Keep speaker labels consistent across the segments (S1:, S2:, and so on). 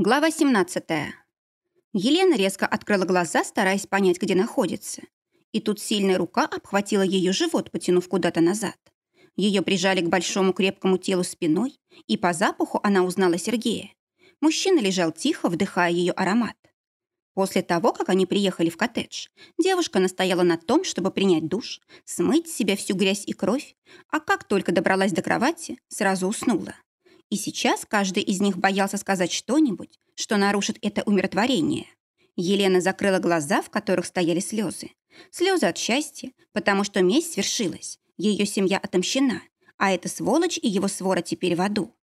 S1: Глава 17. Елена резко открыла глаза, стараясь понять, где находится. И тут сильная рука обхватила ее живот, потянув куда-то назад. Ее прижали к большому крепкому телу спиной, и по запаху она узнала Сергея. Мужчина лежал тихо, вдыхая ее аромат. После того, как они приехали в коттедж, девушка настояла на том, чтобы принять душ, смыть с себя всю грязь и кровь, а как только добралась до кровати, сразу уснула. И сейчас каждый из них боялся сказать что-нибудь, что нарушит это умиротворение. Елена закрыла глаза, в которых стояли слезы. Слезы от счастья, потому что месть свершилась. Ее семья отомщена, а эта сволочь и его свора теперь в аду.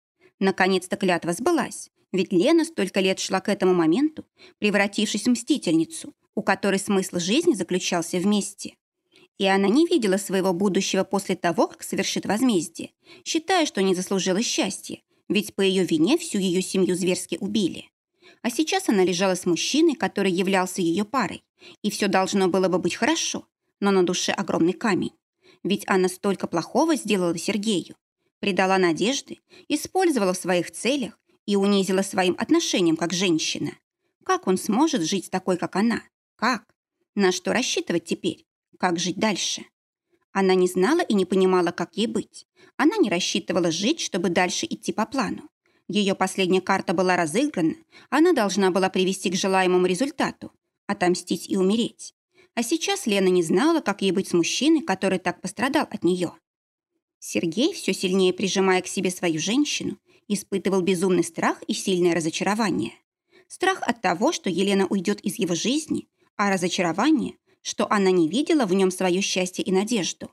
S1: Наконец-то клятва сбылась, ведь Лена столько лет шла к этому моменту, превратившись в мстительницу, у которой смысл жизни заключался вместе. И она не видела своего будущего после того, как совершит возмездие, считая, что не заслужила счастья, ведь по ее вине всю ее семью зверски убили. А сейчас она лежала с мужчиной, который являлся ее парой, и все должно было бы быть хорошо, но на душе огромный камень. Ведь она столько плохого сделала Сергею, предала надежды, использовала в своих целях и унизила своим отношением как женщина. Как он сможет жить такой, как она? Как? На что рассчитывать теперь? Как жить дальше? Она не знала и не понимала, как ей быть. Она не рассчитывала жить, чтобы дальше идти по плану. Ее последняя карта была разыграна, она должна была привести к желаемому результату – отомстить и умереть. А сейчас Лена не знала, как ей быть с мужчиной, который так пострадал от нее. Сергей, все сильнее прижимая к себе свою женщину, испытывал безумный страх и сильное разочарование. Страх от того, что Елена уйдет из его жизни, а разочарование, что она не видела в нем свое счастье и надежду.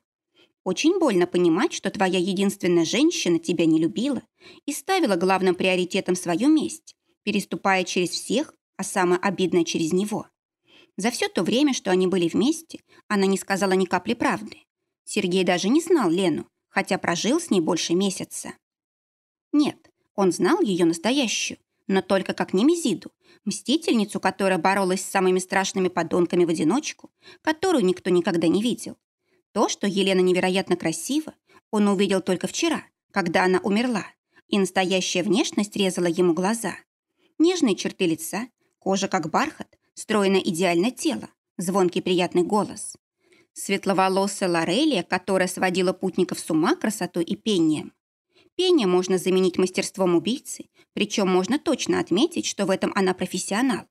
S1: Очень больно понимать, что твоя единственная женщина тебя не любила и ставила главным приоритетом свою месть, переступая через всех, а самое обидное через него. За все то время, что они были вместе, она не сказала ни капли правды. Сергей даже не знал Лену, хотя прожил с ней больше месяца. Нет, он знал ее настоящую, но только как Немезиду, мстительницу, которая боролась с самыми страшными подонками в одиночку, которую никто никогда не видел. То, что Елена невероятно красива, он увидел только вчера, когда она умерла, и настоящая внешность резала ему глаза. Нежные черты лица, кожа как бархат, стройное идеальное тело, звонкий приятный голос. Светловолосая Лорелия, которая сводила путников с ума красотой и пением. Пение можно заменить мастерством убийцы, причем можно точно отметить, что в этом она профессионал.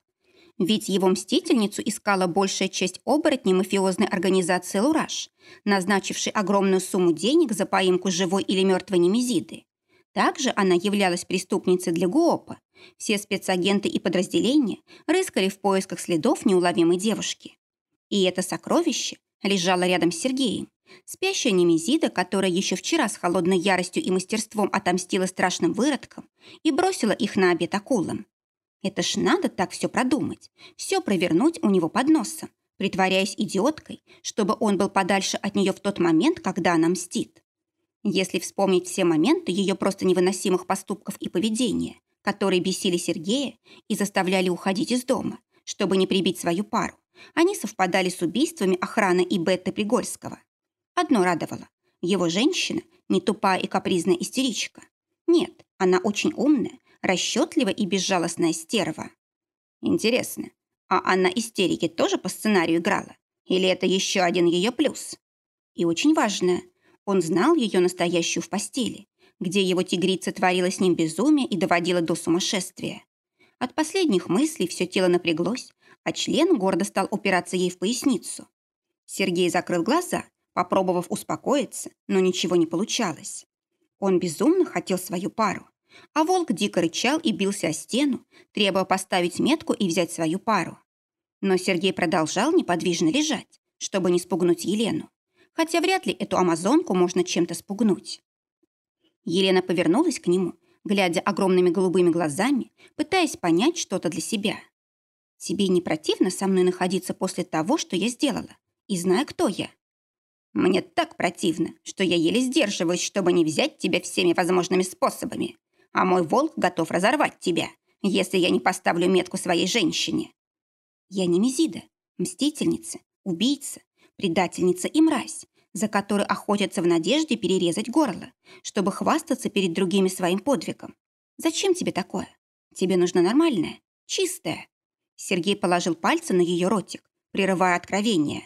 S1: Ведь его мстительницу искала большая часть оборотней мафиозной организации «Лураж», назначившей огромную сумму денег за поимку живой или мертвой немезиды. Также она являлась преступницей для ГУОПа. Все спецагенты и подразделения рыскали в поисках следов неуловимой девушки. И это сокровище лежало рядом с Сергеем, Спящая Немезида, которая еще вчера с холодной яростью и мастерством отомстила страшным выродкам и бросила их на обед акулам. Это ж надо так все продумать, все провернуть у него под носом, притворяясь идиоткой, чтобы он был подальше от нее в тот момент, когда она мстит. Если вспомнить все моменты ее просто невыносимых поступков и поведения, которые бесили Сергея и заставляли уходить из дома, чтобы не прибить свою пару, они совпадали с убийствами охраны и Бетты Пригольского. Одно радовало. Его женщина не тупая и капризная истеричка. Нет, она очень умная, расчетливая и безжалостная стерва. Интересно, а она истерики тоже по сценарию играла? Или это еще один ее плюс? И очень важное, он знал ее настоящую в постели, где его тигрица творила с ним безумие и доводила до сумасшествия. От последних мыслей все тело напряглось, а член гордо стал упираться ей в поясницу. Сергей закрыл глаза попробовав успокоиться, но ничего не получалось. Он безумно хотел свою пару, а волк дико рычал и бился о стену, требуя поставить метку и взять свою пару. Но Сергей продолжал неподвижно лежать, чтобы не спугнуть Елену, хотя вряд ли эту амазонку можно чем-то спугнуть. Елена повернулась к нему, глядя огромными голубыми глазами, пытаясь понять что-то для себя. «Тебе не противно со мной находиться после того, что я сделала, и зная, кто я?» Мне так противно, что я еле сдерживаюсь, чтобы не взять тебя всеми возможными способами. А мой волк готов разорвать тебя, если я не поставлю метку своей женщине. Я не Мизида, мстительница, убийца, предательница и мразь, за которой охотятся в надежде перерезать горло, чтобы хвастаться перед другими своим подвигом. Зачем тебе такое? Тебе нужно нормальное, чистое. Сергей положил пальцы на ее ротик, прерывая откровение.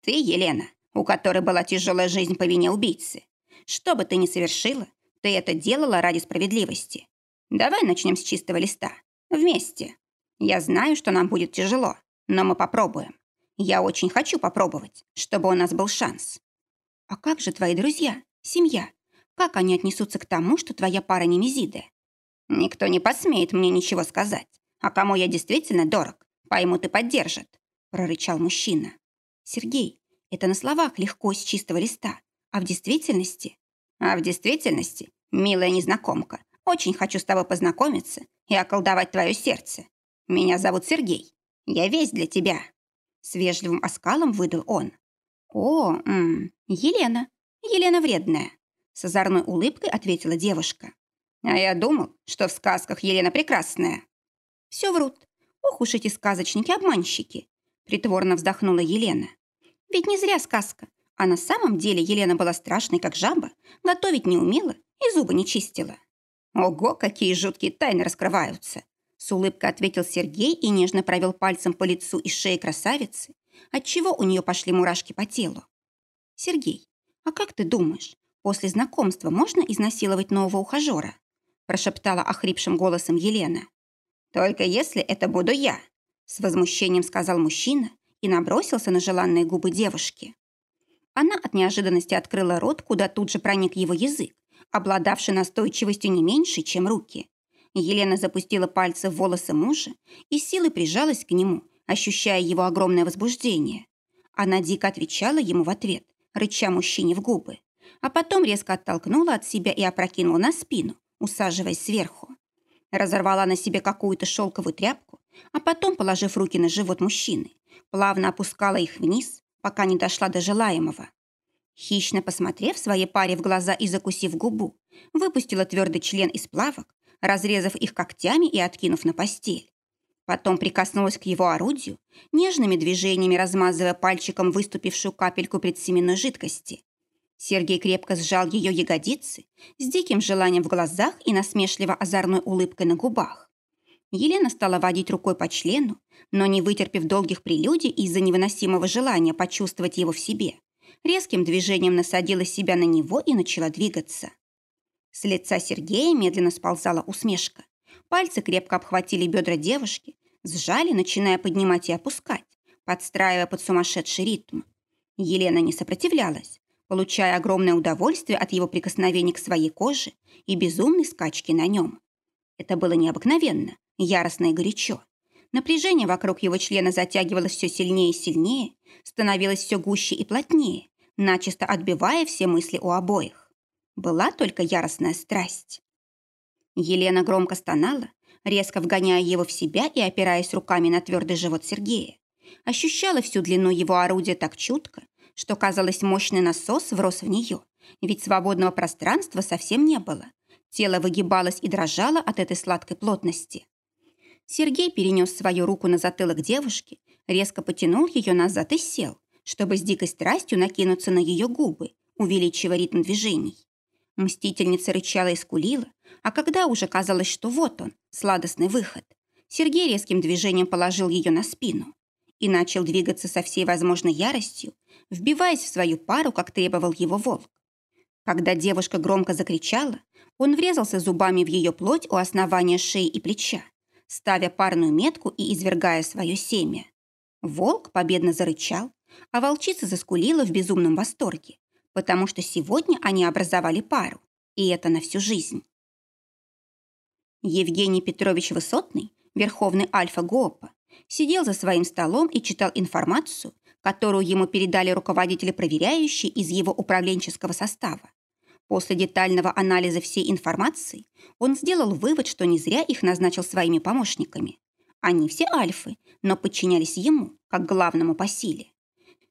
S1: Ты, Елена, у которой была тяжелая жизнь по вине убийцы. Что бы ты ни совершила, ты это делала ради справедливости. Давай начнем с чистого листа. Вместе. Я знаю, что нам будет тяжело, но мы попробуем. Я очень хочу попробовать, чтобы у нас был шанс. А как же твои друзья, семья? Как они отнесутся к тому, что твоя пара Немезиды? Никто не посмеет мне ничего сказать. А кому я действительно дорог, поймут и поддержат, прорычал мужчина. Сергей, это на словах легко с чистого листа, а в действительности? А в действительности, милая незнакомка, очень хочу с тобой познакомиться и околдовать твое сердце. Меня зовут Сергей. Я весь для тебя. С вежливым оскалом выдал он. «О, м -м, Елена. Елена вредная», — с озорной улыбкой ответила девушка. «А я думал, что в сказках Елена прекрасная». «Все врут. Ох уж эти сказочники-обманщики», — притворно вздохнула Елена. «Ведь не зря сказка. А на самом деле Елена была страшной, как жаба, готовить не умела и зубы не чистила». «Ого, какие жуткие тайны раскрываются!» С улыбкой ответил Сергей и нежно провел пальцем по лицу и шее красавицы, отчего у нее пошли мурашки по телу. «Сергей, а как ты думаешь, после знакомства можно изнасиловать нового ухажера?» прошептала охрипшим голосом Елена. «Только если это буду я», с возмущением сказал мужчина и набросился на желанные губы девушки. Она от неожиданности открыла рот, куда тут же проник его язык, обладавший настойчивостью не меньше, чем руки. Елена запустила пальцы в волосы мужа и силой прижалась к нему, ощущая его огромное возбуждение. Она дико отвечала ему в ответ, рыча мужчине в губы, а потом резко оттолкнула от себя и опрокинула на спину, усаживаясь сверху. Разорвала на себе какую-то шелковую тряпку, а потом, положив руки на живот мужчины, плавно опускала их вниз, пока не дошла до желаемого. Хищно посмотрев своей паре в глаза и закусив губу, выпустила твердый член из плавок разрезав их когтями и откинув на постель. Потом прикоснулась к его орудию, нежными движениями размазывая пальчиком выступившую капельку предсеменной жидкости. Сергей крепко сжал ее ягодицы с диким желанием в глазах и насмешливо озорной улыбкой на губах. Елена стала водить рукой по члену, но, не вытерпев долгих прелюдий из-за невыносимого желания почувствовать его в себе, резким движением насадила себя на него и начала двигаться. С лица Сергея медленно сползала усмешка. Пальцы крепко обхватили бедра девушки, сжали, начиная поднимать и опускать, подстраивая под сумасшедший ритм. Елена не сопротивлялась, получая огромное удовольствие от его прикосновений к своей коже и безумной скачки на нем. Это было необыкновенно, яростно и горячо. Напряжение вокруг его члена затягивалось все сильнее и сильнее, становилось все гуще и плотнее, начисто отбивая все мысли у обоих. Была только яростная страсть. Елена громко стонала, резко вгоняя его в себя и опираясь руками на твердый живот Сергея. Ощущала всю длину его орудия так чутко, что, казалось, мощный насос врос в нее, ведь свободного пространства совсем не было. Тело выгибалось и дрожало от этой сладкой плотности. Сергей перенес свою руку на затылок девушки, резко потянул ее назад и сел, чтобы с дикой страстью накинуться на ее губы, увеличивая ритм движений. Мстительница рычала и скулила, а когда уже казалось, что вот он, сладостный выход, Сергей резким движением положил ее на спину и начал двигаться со всей возможной яростью, вбиваясь в свою пару, как требовал его волк. Когда девушка громко закричала, он врезался зубами в ее плоть у основания шеи и плеча, ставя парную метку и извергая свое семя. Волк победно зарычал, а волчица заскулила в безумном восторге, потому что сегодня они образовали пару, и это на всю жизнь. Евгений Петрович Высотный, верховный альфа ГОПа, сидел за своим столом и читал информацию, которую ему передали руководители-проверяющие из его управленческого состава. После детального анализа всей информации он сделал вывод, что не зря их назначил своими помощниками. Они все альфы, но подчинялись ему, как главному по силе.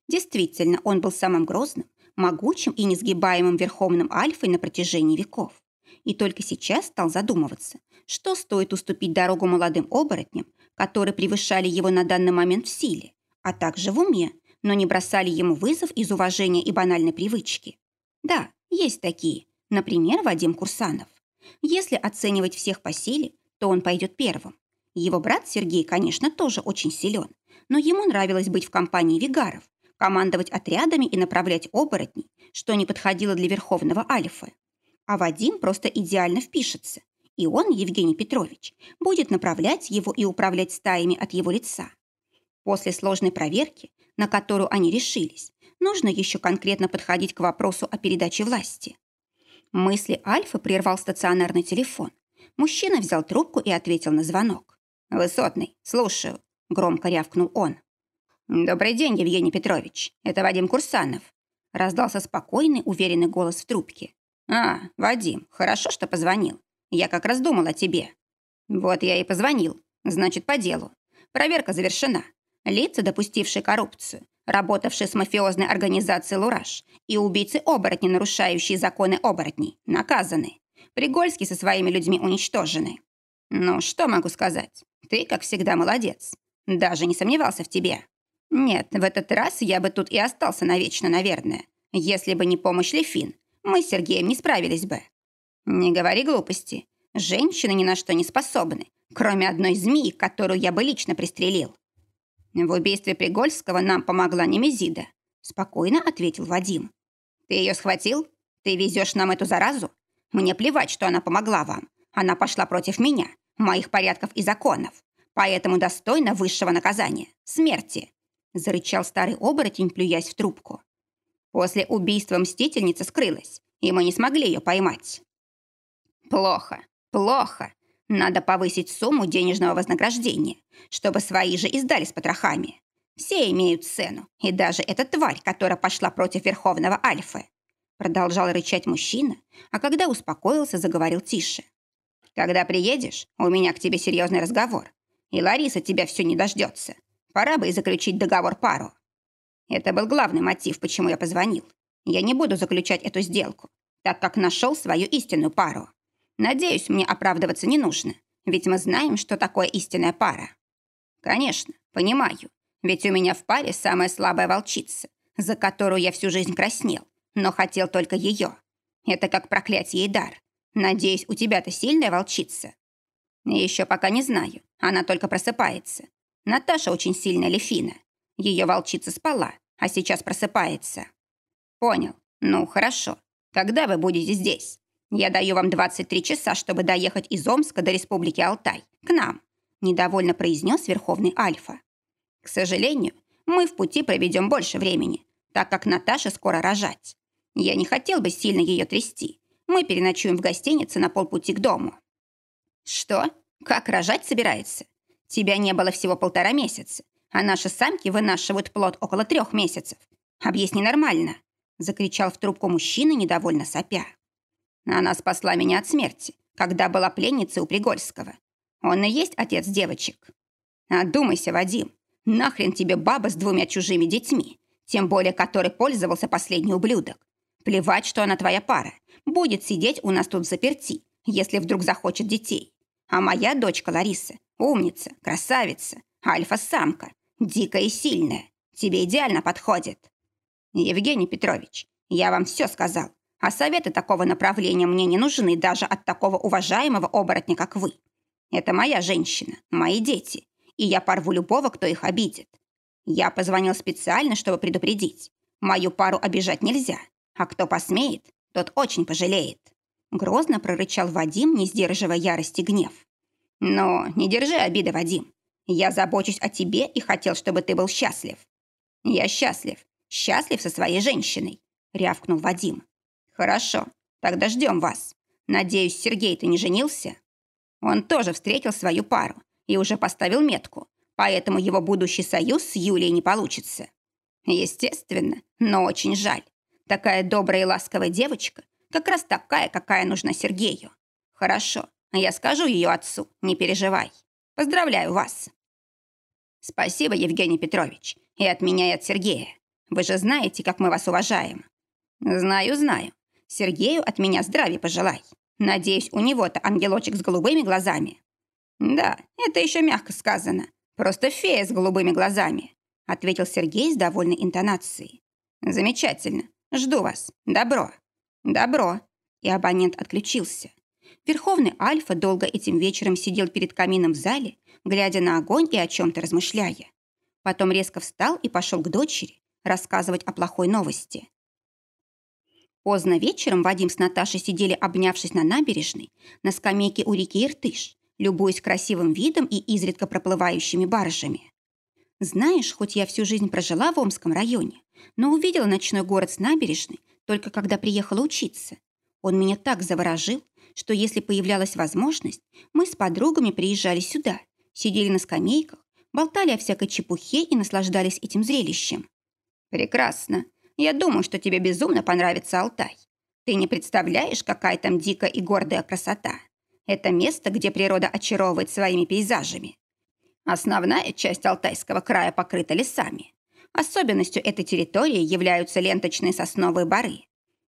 S1: Действительно, он был самым грозным, могучим и несгибаемым верховным альфой на протяжении веков. И только сейчас стал задумываться, что стоит уступить дорогу молодым оборотням, которые превышали его на данный момент в силе, а также в уме, но не бросали ему вызов из уважения и банальной привычки. Да, есть такие, например, Вадим Курсанов. Если оценивать всех по силе, то он пойдет первым. Его брат Сергей, конечно, тоже очень силен, но ему нравилось быть в компании вигаров, командовать отрядами и направлять оборотней, что не подходило для Верховного Альфа. А Вадим просто идеально впишется, и он, Евгений Петрович, будет направлять его и управлять стаями от его лица. После сложной проверки, на которую они решились, нужно еще конкретно подходить к вопросу о передаче власти. Мысли Альфы прервал стационарный телефон. Мужчина взял трубку и ответил на звонок. «Высотный, слушаю», — громко рявкнул он. «Добрый день, Евгений Петрович. Это Вадим Курсанов», — раздался спокойный, уверенный голос в трубке. «А, Вадим, хорошо, что позвонил. Я как раз думал о тебе». «Вот я и позвонил. Значит, по делу. Проверка завершена. Лица, допустившие коррупцию, работавшие с мафиозной организацией «Лураж» и убийцы-оборотни, нарушающие законы оборотней, наказаны. Пригольский со своими людьми уничтожены. Ну, что могу сказать? Ты, как всегда, молодец. Даже не сомневался в тебе. Нет, в этот раз я бы тут и остался навечно, наверное. Если бы не помощь Лефин, мы с Сергеем не справились бы. Не говори глупости. Женщины ни на что не способны, кроме одной змеи, которую я бы лично пристрелил. В убийстве Пригольского нам помогла Немезида, спокойно ответил Вадим. Ты ее схватил? Ты везешь нам эту заразу? Мне плевать, что она помогла вам. Она пошла против меня, моих порядков и законов. Поэтому достойна высшего наказания – смерти. Зарычал старый оборотень, плюясь в трубку. После убийства мстительница скрылась, и мы не смогли ее поймать. Плохо, плохо. Надо повысить сумму денежного вознаграждения, чтобы свои же издали с потрохами. Все имеют цену, и даже эта тварь, которая пошла против Верховного Альфы. Продолжал рычать мужчина, а когда успокоился, заговорил тише. «Когда приедешь, у меня к тебе серьезный разговор, и Лариса тебя все не дождется. Пора бы и заключить договор пару». Это был главный мотив, почему я позвонил. Я не буду заключать эту сделку, так как нашел свою истинную пару. Надеюсь, мне оправдываться не нужно, ведь мы знаем, что такое истинная пара. Конечно, понимаю, ведь у меня в паре самая слабая волчица, за которую я всю жизнь краснел, но хотел только ее. Это как проклятие и дар. Надеюсь, у тебя-то сильная волчица? Еще пока не знаю, она только просыпается. Наташа очень сильная лефина. Ее волчица спала, а сейчас просыпается. Понял. Ну, хорошо. Когда вы будете здесь? Я даю вам 23 часа, чтобы доехать из Омска до Республики Алтай, к нам», недовольно произнес Верховный Альфа. «К сожалению, мы в пути проведем больше времени, так как Наташа скоро рожать. Я не хотел бы сильно ее трясти. Мы переночуем в гостинице на полпути к дому». «Что? Как рожать собирается? Тебя не было всего полтора месяца, а наши самки вынашивают плод около трех месяцев. Объясни нормально», закричал в трубку мужчина, недовольно сопя. Она спасла меня от смерти, когда была пленницей у Пригольского. Он и есть отец девочек. Одумайся, Вадим. Нахрен тебе баба с двумя чужими детьми, тем более который пользовался последний ублюдок. Плевать, что она твоя пара. Будет сидеть у нас тут заперти, если вдруг захочет детей. А моя дочка Лариса – умница, красавица, альфа-самка, дикая и сильная. Тебе идеально подходит. Евгений Петрович, я вам все сказал. А советы такого направления мне не нужны даже от такого уважаемого оборотня, как вы. Это моя женщина, мои дети, и я порву любого, кто их обидит. Я позвонил специально, чтобы предупредить. Мою пару обижать нельзя, а кто посмеет, тот очень пожалеет. Грозно прорычал Вадим, не сдерживая ярости гнев. Но не держи обиды, Вадим. Я забочусь о тебе и хотел, чтобы ты был счастлив. Я счастлив, счастлив со своей женщиной, рявкнул Вадим. «Хорошо, тогда ждем вас. Надеюсь, Сергей-то не женился?» Он тоже встретил свою пару и уже поставил метку, поэтому его будущий союз с Юлией не получится. Естественно, но очень жаль. Такая добрая и ласковая девочка, как раз такая, какая нужна Сергею. Хорошо, я скажу ее отцу, не переживай. Поздравляю вас. Спасибо, Евгений Петрович, и от меня, и от Сергея. Вы же знаете, как мы вас уважаем. Знаю, знаю. Сергею от меня здравия пожелай. Надеюсь, у него-то ангелочек с голубыми глазами. Да, это еще мягко сказано. Просто фея с голубыми глазами, ответил Сергей с довольной интонацией. Замечательно. Жду вас. Добро. Добро. И абонент отключился. Верховный Альфа долго этим вечером сидел перед камином в зале, глядя на огонь и о чем-то размышляя. Потом резко встал и пошел к дочери рассказывать о плохой новости. Поздно вечером Вадим с Наташей сидели, обнявшись на набережной, на скамейке у реки Иртыш, любуясь красивым видом и изредка проплывающими баржами. Знаешь, хоть я всю жизнь прожила в Омском районе, но увидела ночной город с набережной только когда приехала учиться. Он меня так заворожил, что если появлялась возможность, мы с подругами приезжали сюда, сидели на скамейках, болтали о всякой чепухе и наслаждались этим зрелищем. Прекрасно. Я думаю, что тебе безумно понравится Алтай. Ты не представляешь, какая там дикая и гордая красота. Это место, где природа очаровывает своими пейзажами. Основная часть Алтайского края покрыта лесами. Особенностью этой территории являются ленточные сосновые бары.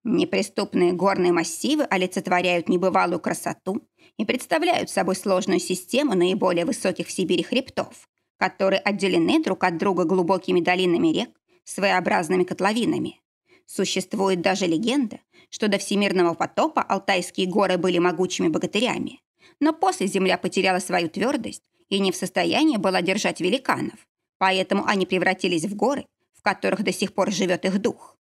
S1: Неприступные горные массивы олицетворяют небывалую красоту и представляют собой сложную систему наиболее высоких в Сибири хребтов, которые отделены друг от друга глубокими долинами рек, своеобразными котловинами. Существует даже легенда, что до всемирного потопа Алтайские горы были могучими богатырями, но после земля потеряла свою твердость и не в состоянии была держать великанов, поэтому они превратились в горы, в которых до сих пор живет их дух.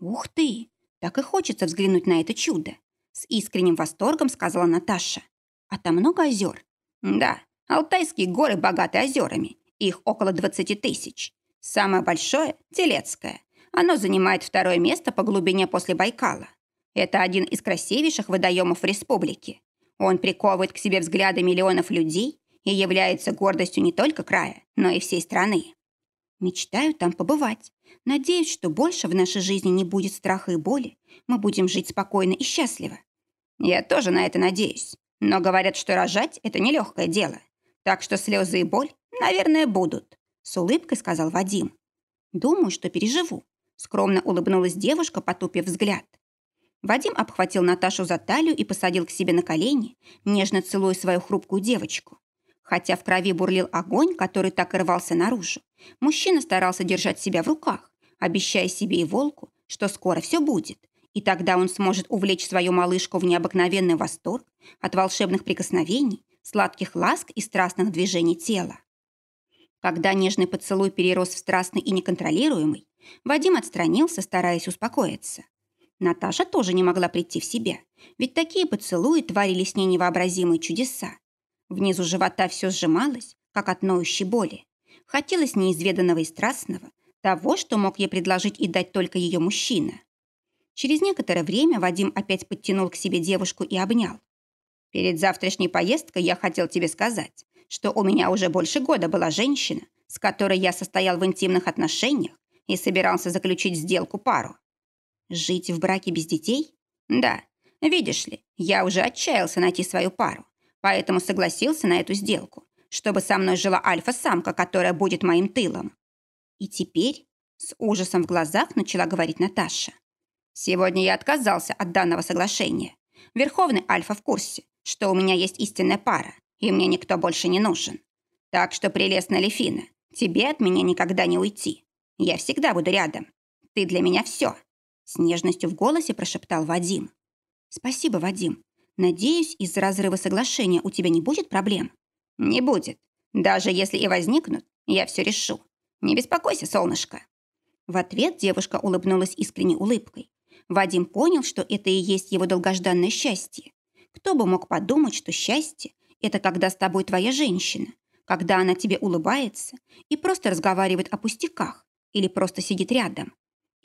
S1: Ух ты! Так и хочется взглянуть на это чудо. С искренним восторгом сказала Наташа. А там много озер? Да, Алтайские горы богаты озерами. Их около 20 тысяч. Самое большое – Телецкое. Оно занимает второе место по глубине после Байкала. Это один из красивейших водоемов республики. Он приковывает к себе взгляды миллионов людей и является гордостью не только края, но и всей страны. Мечтаю там побывать. Надеюсь, что больше в нашей жизни не будет страха и боли. Мы будем жить спокойно и счастливо. Я тоже на это надеюсь. Но говорят, что рожать – это нелегкое дело. Так что слезы и боль, наверное, будут. С улыбкой сказал Вадим. Думаю, что переживу. Скромно улыбнулась девушка, потупив взгляд. Вадим обхватил Наташу за талию и посадил к себе на колени, нежно целуя свою хрупкую девочку. Хотя в крови бурлил огонь, который так и рвался наружу, мужчина старался держать себя в руках, обещая себе и волку, что скоро все будет, и тогда он сможет увлечь свою малышку в необыкновенный восторг от волшебных прикосновений, сладких ласк и страстных движений тела. Когда нежный поцелуй перерос в страстный и неконтролируемый, Вадим отстранился, стараясь успокоиться. Наташа тоже не могла прийти в себя, ведь такие поцелуи творили с ней невообразимые чудеса. Внизу живота все сжималось, как от ноющей боли. Хотелось неизведанного и страстного, того, что мог ей предложить и дать только ее мужчина. Через некоторое время Вадим опять подтянул к себе девушку и обнял. «Перед завтрашней поездкой я хотел тебе сказать, что у меня уже больше года была женщина, с которой я состоял в интимных отношениях и собирался заключить сделку пару. Жить в браке без детей? Да. Видишь ли, я уже отчаялся найти свою пару поэтому согласился на эту сделку, чтобы со мной жила альфа-самка, которая будет моим тылом. И теперь с ужасом в глазах начала говорить Наташа. Сегодня я отказался от данного соглашения. Верховный альфа в курсе, что у меня есть истинная пара, и мне никто больше не нужен. Так что, прелестная Лефина, тебе от меня никогда не уйти. Я всегда буду рядом. Ты для меня все. С нежностью в голосе прошептал Вадим. Спасибо, Вадим. Надеюсь, из-за разрыва соглашения у тебя не будет проблем? Не будет. Даже если и возникнут, я все решу. Не беспокойся, солнышко. В ответ девушка улыбнулась искренней улыбкой. Вадим понял, что это и есть его долгожданное счастье. Кто бы мог подумать, что счастье – это когда с тобой твоя женщина, когда она тебе улыбается и просто разговаривает о пустяках или просто сидит рядом.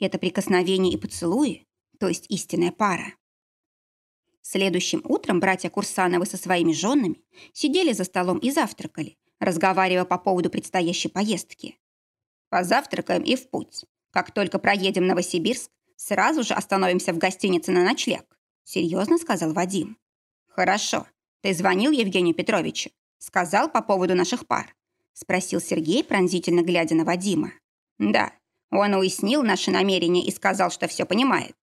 S1: Это прикосновение и поцелуи, то есть истинная пара. Следующим утром братья Курсановы со своими женами сидели за столом и завтракали, разговаривая по поводу предстоящей поездки. «Позавтракаем и в путь. Как только проедем Новосибирск, сразу же остановимся в гостинице на ночлег», серьезно сказал Вадим. «Хорошо. Ты звонил Евгению Петровичу? Сказал по поводу наших пар?» спросил Сергей, пронзительно глядя на Вадима. «Да, он уяснил наши намерения и сказал, что все понимает».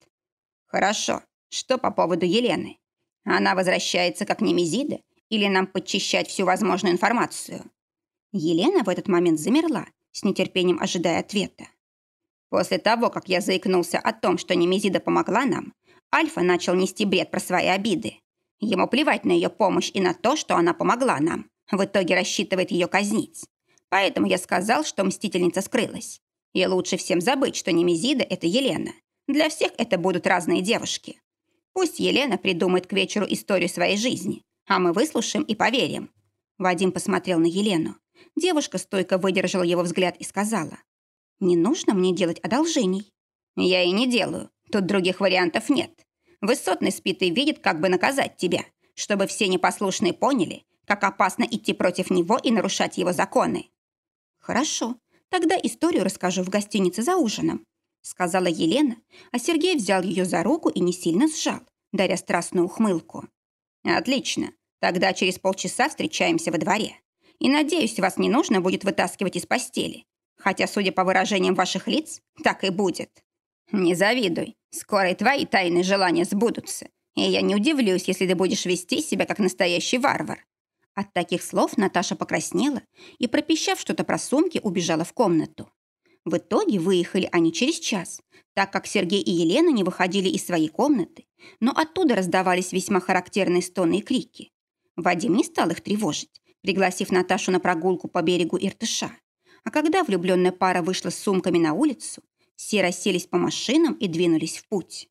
S1: «Хорошо. Что по поводу Елены? Она возвращается как Немезида или нам подчищать всю возможную информацию? Елена в этот момент замерла, с нетерпением ожидая ответа. После того, как я заикнулся о том, что Немезида помогла нам, Альфа начал нести бред про свои обиды. Ему плевать на ее помощь и на то, что она помогла нам. В итоге рассчитывает ее казнить. Поэтому я сказал, что мстительница скрылась. И лучше всем забыть, что Немезида – это Елена. Для всех это будут разные девушки. Пусть Елена придумает к вечеру историю своей жизни, а мы выслушаем и поверим». Вадим посмотрел на Елену. Девушка стойко выдержала его взгляд и сказала. «Не нужно мне делать одолжений». «Я и не делаю. Тут других вариантов нет. Высотный спит и видит, как бы наказать тебя, чтобы все непослушные поняли, как опасно идти против него и нарушать его законы». «Хорошо, тогда историю расскажу в гостинице за ужином», сказала Елена, а Сергей взял ее за руку и не сильно сжал, даря страстную ухмылку. «Отлично. Тогда через полчаса встречаемся во дворе. И, надеюсь, вас не нужно будет вытаскивать из постели. Хотя, судя по выражениям ваших лиц, так и будет. Не завидуй. Скоро и твои тайные желания сбудутся. И я не удивлюсь, если ты будешь вести себя как настоящий варвар. От таких слов Наташа покраснела и, пропищав что-то про сумки, убежала в комнату. В итоге выехали они через час, так как Сергей и Елена не выходили из своей комнаты, но оттуда раздавались весьма характерные стоны и крики. Вадим не стал их тревожить, пригласив Наташу на прогулку по берегу Иртыша. А когда влюбленная пара вышла с сумками на улицу, все расселись по машинам и двинулись в путь.